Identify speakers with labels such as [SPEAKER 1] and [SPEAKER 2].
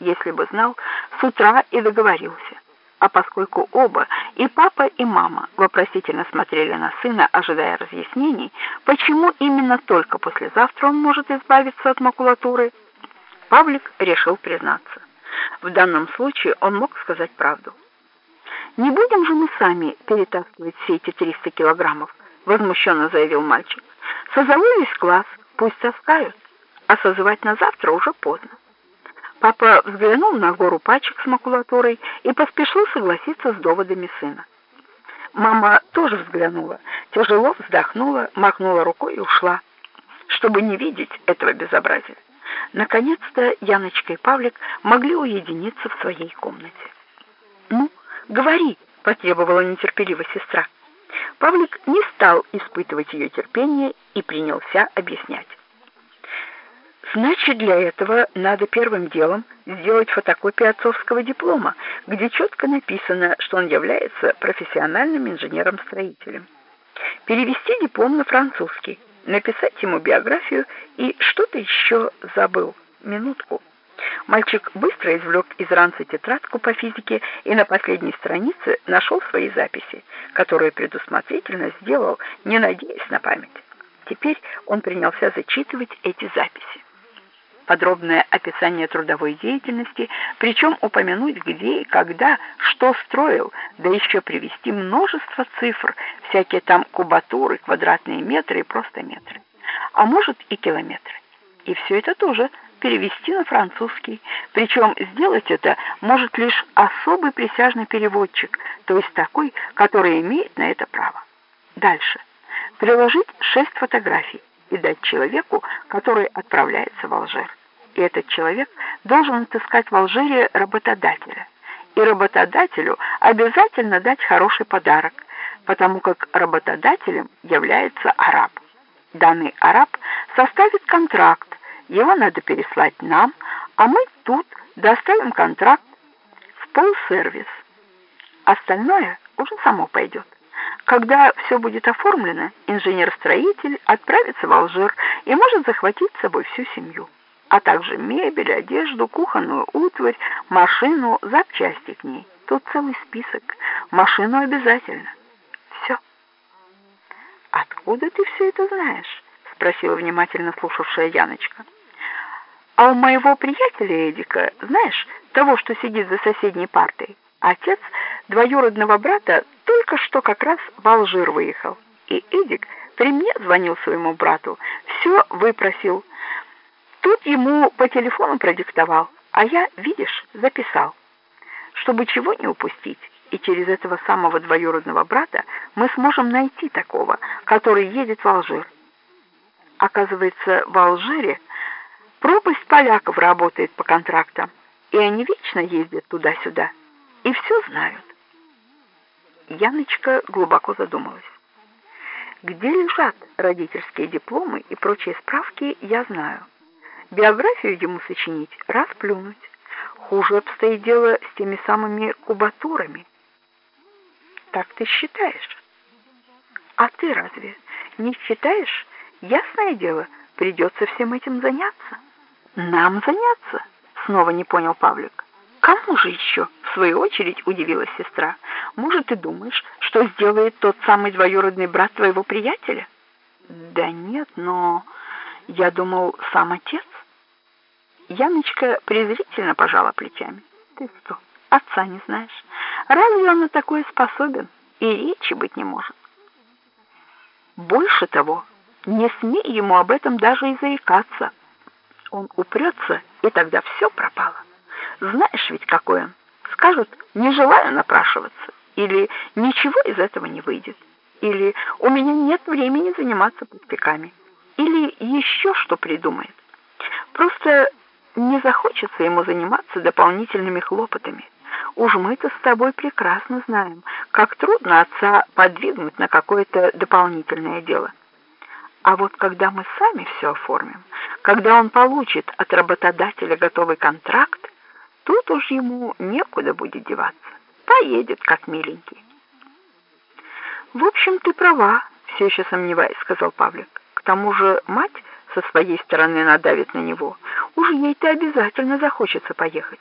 [SPEAKER 1] если бы знал, с утра и договорился. А поскольку оба, и папа, и мама, вопросительно смотрели на сына, ожидая разъяснений, почему именно только послезавтра он может избавиться от макулатуры, Павлик решил признаться. В данном случае он мог сказать правду. «Не будем же мы сами перетаскивать все эти 300 килограммов», — возмущенно заявил мальчик. «Созову весь класс, пусть таскают, а созывать на завтра уже поздно». Папа взглянул на гору пачек с макулатурой и поспешил согласиться с доводами сына. Мама тоже взглянула, тяжело вздохнула, махнула рукой и ушла, чтобы не видеть этого безобразия. Наконец-то Яночка и Павлик могли уединиться в своей комнате. «Ну, говори!» — потребовала нетерпеливо сестра. Павлик не стал испытывать ее терпение и принялся объяснять. Значит, для этого надо первым делом сделать фотокопию отцовского диплома, где четко написано, что он является профессиональным инженером-строителем. Перевести диплом на французский, написать ему биографию и что-то еще забыл. Минутку. Мальчик быстро извлек из ранца тетрадку по физике и на последней странице нашел свои записи, которые предусмотрительно сделал, не надеясь на память. Теперь он принялся зачитывать эти записи подробное описание трудовой деятельности, причем упомянуть где и когда, что строил, да еще привести множество цифр, всякие там кубатуры, квадратные метры и просто метры, а может и километры. И все это тоже перевести на французский, причем сделать это может лишь особый присяжный переводчик, то есть такой, который имеет на это право. Дальше. Приложить шесть фотографий и дать человеку, который отправляется в Алжир и этот человек должен отыскать в Алжире работодателя. И работодателю обязательно дать хороший подарок, потому как работодателем является араб. Данный араб составит контракт, его надо переслать нам, а мы тут доставим контракт в полсервис. Остальное уже само пойдет. Когда все будет оформлено, инженер-строитель отправится в Алжир и может захватить с собой всю семью а также мебель, одежду, кухонную утварь, машину, запчасти к ней. Тут целый список. Машину обязательно. Все. «Откуда ты все это знаешь?» — спросила внимательно слушавшая Яночка. «А у моего приятеля Эдика, знаешь, того, что сидит за соседней партой, отец двоюродного брата только что как раз в Алжир выехал. И Эдик при мне звонил своему брату, все выпросил, Тут ему по телефону продиктовал, а я, видишь, записал. Чтобы чего не упустить, и через этого самого двоюродного брата мы сможем найти такого, который едет в Алжир. Оказывается, в Алжире пропасть поляков работает по контрактам, и они вечно ездят туда-сюда, и все знают. Яночка глубоко задумалась. Где лежат родительские дипломы и прочие справки, я знаю. Биографию ему сочинить, расплюнуть. Хуже обстоит дело с теми самыми кубатурами. Так ты считаешь? А ты разве не считаешь? Ясное дело, придется всем этим заняться. Нам заняться? Снова не понял Павлик. Кому же еще? В свою очередь удивилась сестра. Может, ты думаешь, что сделает тот самый двоюродный брат твоего приятеля? Да нет, но я думал, сам отец. Яночка презрительно пожала плечами. Ты что, отца не знаешь? Разве он на такое способен? И речи быть не может. Больше того, не смей ему об этом даже и заикаться. Он упрется, и тогда все пропало. Знаешь ведь, какой он. Скажет, не желаю напрашиваться, или ничего из этого не выйдет, или у меня нет времени заниматься пустяками, или еще что придумает. Просто не захочется ему заниматься дополнительными хлопотами. Уж мы-то с тобой прекрасно знаем, как трудно отца подвигнуть на какое-то дополнительное дело. А вот когда мы сами все оформим, когда он получит от работодателя готовый контракт, тут уж ему некуда будет деваться. Поедет, как миленький. В общем, ты права, все еще сомневаясь, сказал Павлик. К тому же мать со своей стороны надавит на него. Уж ей-то обязательно захочется поехать.